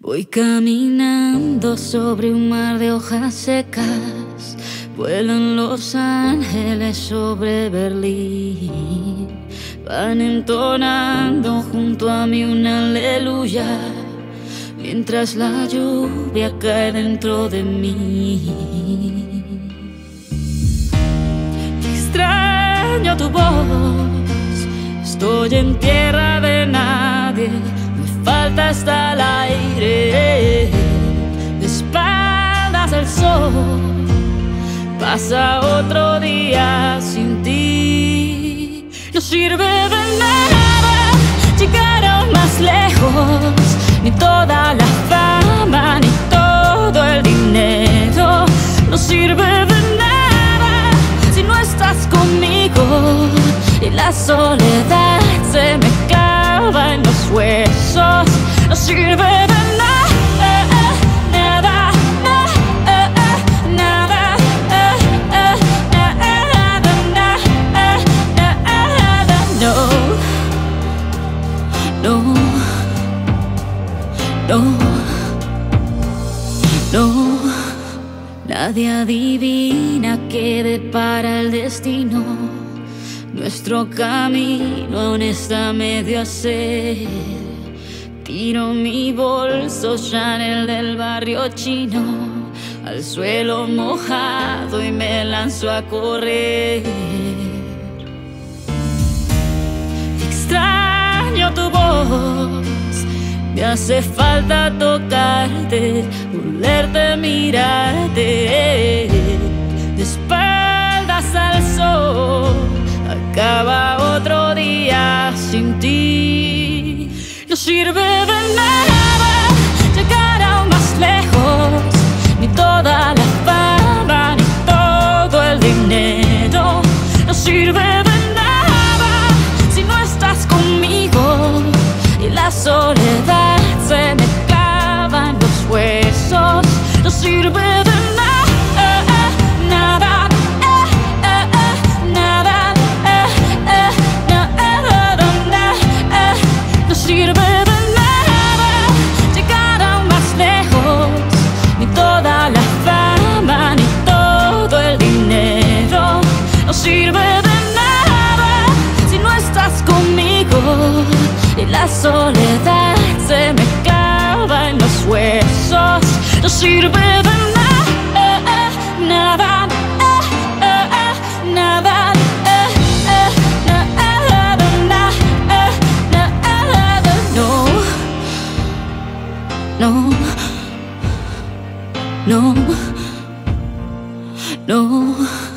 Voy caminando sobre un mar de hojas secas, vuelan los ángeles sobre Berlín, van entonando junto a mí una aleluya, mientras la lluvia cae dentro de mí. Extraño tu voz, estoy en tierra de nadie falta hasta el aire, de espaldas al sol. Pasa otro día sin ti, no sirve de nada llegar más lejos, ni toda la fama, ni todo el dinero, no sirve de nada si no estás conmigo y la soledad no, no, no. Nadie adivina qué depara el destino. Nuestro camino aún está medio a hacer. Tiro mi bolso Chanel del barrio chino al suelo mojado y me lanzo a correr. Me hace falta tocarte, volverte, mirarte. De espaldas al sol, acaba otro día sin ti. No sirve de nada soledad se me clava en los huesos. No sirve de nada, nada, nada, nada, no sirve de nada llegar más lejos, ni toda la fama, ni todo el dinero. No sirve de nada si no estás conmigo y la soledad No, no, no.